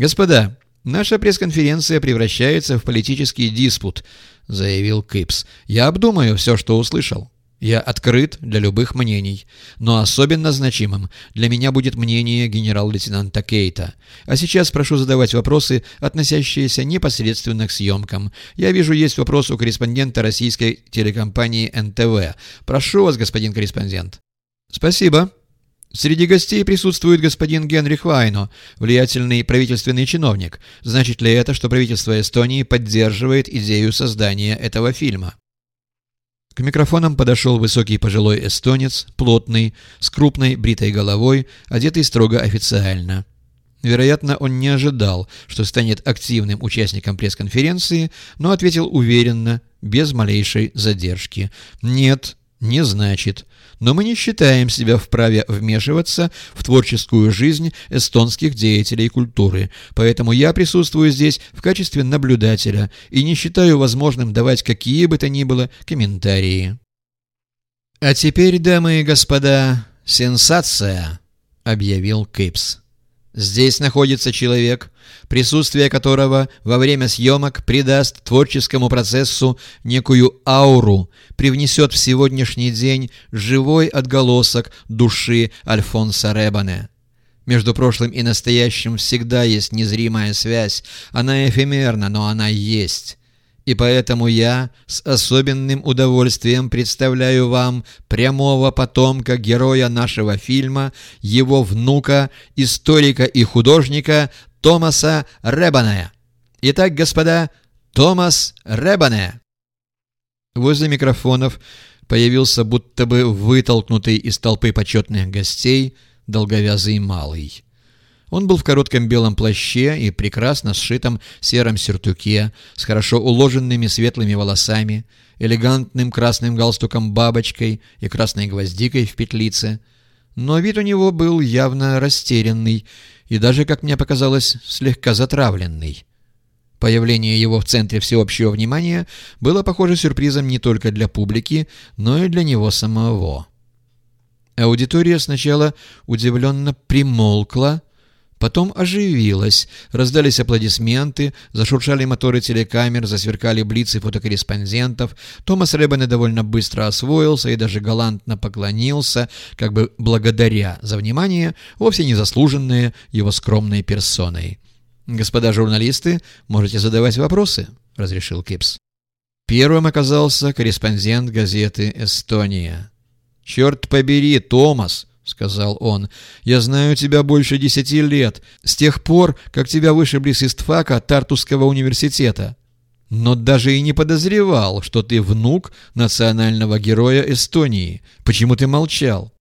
«Господа, наша пресс-конференция превращается в политический диспут», — заявил Кипс. «Я обдумаю все, что услышал». Я открыт для любых мнений, но особенно значимым для меня будет мнение генерал-лейтенанта Кейта. А сейчас прошу задавать вопросы, относящиеся непосредственно к съемкам. Я вижу, есть вопрос у корреспондента российской телекомпании НТВ. Прошу вас, господин корреспондент. Спасибо. Среди гостей присутствует господин Генрих Вайно, влиятельный правительственный чиновник. Значит ли это, что правительство Эстонии поддерживает идею создания этого фильма? К микрофонам подошел высокий пожилой эстонец, плотный, с крупной бритой головой, одетый строго официально. Вероятно, он не ожидал, что станет активным участником пресс-конференции, но ответил уверенно, без малейшей задержки. «Нет, не значит но мы не считаем себя вправе вмешиваться в творческую жизнь эстонских деятелей культуры, поэтому я присутствую здесь в качестве наблюдателя и не считаю возможным давать какие бы то ни было комментарии. «А теперь, дамы и господа, сенсация!» — объявил Кейпс. Здесь находится человек, присутствие которого во время съемок придаст творческому процессу некую ауру, привнесет в сегодняшний день живой отголосок души Альфонса Ребане. Между прошлым и настоящим всегда есть незримая связь, она эфемерна, но она есть и поэтому я с особенным удовольствием представляю вам прямого потомка героя нашего фильма, его внука, историка и художника Томаса Ребаная. Итак, господа, Томас Ребане. Возле микрофонов появился будто бы вытолкнутый из толпы почетных гостей долговязый малый. Он был в коротком белом плаще и прекрасно сшитом сером сюртуке, с хорошо уложенными светлыми волосами, элегантным красным галстуком-бабочкой и красной гвоздикой в петлице. Но вид у него был явно растерянный и даже, как мне показалось, слегка затравленный. Появление его в центре всеобщего внимания было, похоже, сюрпризом не только для публики, но и для него самого. Аудитория сначала удивленно примолкла, Потом оживилась, раздались аплодисменты, зашуршали моторы телекамер, засверкали блицы фотокорреспондентов. Томас Ребене довольно быстро освоился и даже галантно поклонился, как бы благодаря за внимание, вовсе не заслуженное его скромной персоной. «Господа журналисты, можете задавать вопросы», — разрешил Кипс. Первым оказался корреспондент газеты «Эстония». «Черт побери, Томас!» — сказал он. «Я знаю тебя больше десяти лет, с тех пор, как тебя вышибли с истфака Тартусского университета. Но даже и не подозревал, что ты внук национального героя Эстонии. Почему ты молчал?»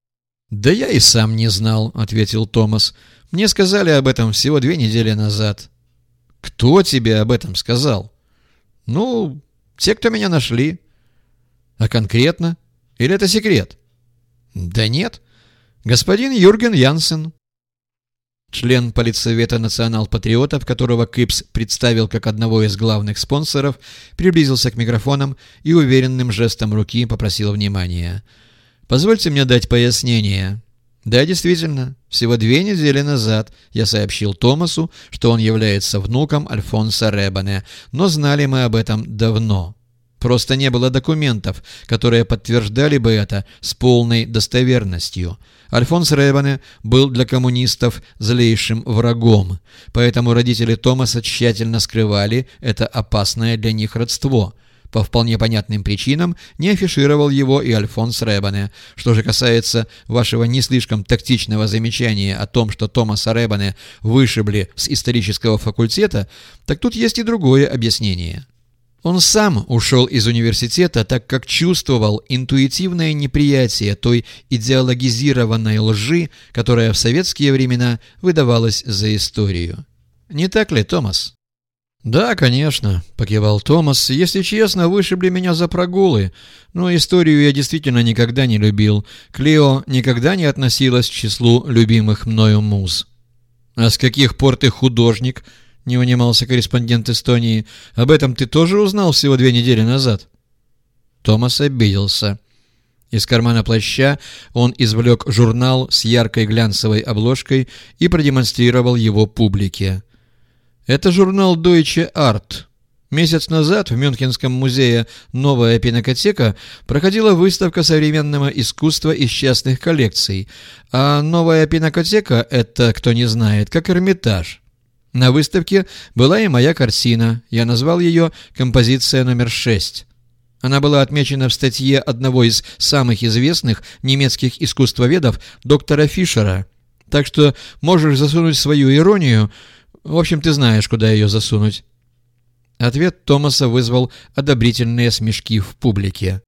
«Да я и сам не знал», — ответил Томас. «Мне сказали об этом всего две недели назад». «Кто тебе об этом сказал?» «Ну, те, кто меня нашли». «А конкретно? Или это секрет?» «Да нет». Господин Юрген Янсен, член Политсовета национал-патриотов, которого Кипс представил как одного из главных спонсоров, приблизился к микрофонам и уверенным жестом руки попросил внимания. «Позвольте мне дать пояснение». «Да, действительно, всего две недели назад я сообщил Томасу, что он является внуком Альфонса Ребане, но знали мы об этом давно». Просто не было документов, которые подтверждали бы это с полной достоверностью. Альфонс Ребане был для коммунистов злейшим врагом, поэтому родители Томаса тщательно скрывали это опасное для них родство. По вполне понятным причинам не афишировал его и Альфонс Ребане. Что же касается вашего не слишком тактичного замечания о том, что Томаса Ребане вышибли с исторического факультета, так тут есть и другое объяснение. Он сам ушел из университета, так как чувствовал интуитивное неприятие той идеологизированной лжи, которая в советские времена выдавалась за историю. Не так ли, Томас? «Да, конечно», — покивал Томас. «Если честно, вышибли меня за прогулы. Но историю я действительно никогда не любил. Клео никогда не относилась к числу любимых мною муз». «А с каких пор ты художник?» Не унимался корреспондент Эстонии. «Об этом ты тоже узнал всего две недели назад?» Томас обиделся. Из кармана плаща он извлек журнал с яркой глянцевой обложкой и продемонстрировал его публике. Это журнал Deutsche Art. Месяц назад в Мюнхенском музее «Новая пинокотека» проходила выставка современного искусства из частных коллекций, а «Новая пинокотека» — это, кто не знает, как Эрмитаж. На выставке была и моя картина, я назвал ее «Композиция номер 6». Она была отмечена в статье одного из самых известных немецких искусствоведов, доктора Фишера. Так что можешь засунуть свою иронию, в общем, ты знаешь, куда ее засунуть. Ответ Томаса вызвал одобрительные смешки в публике.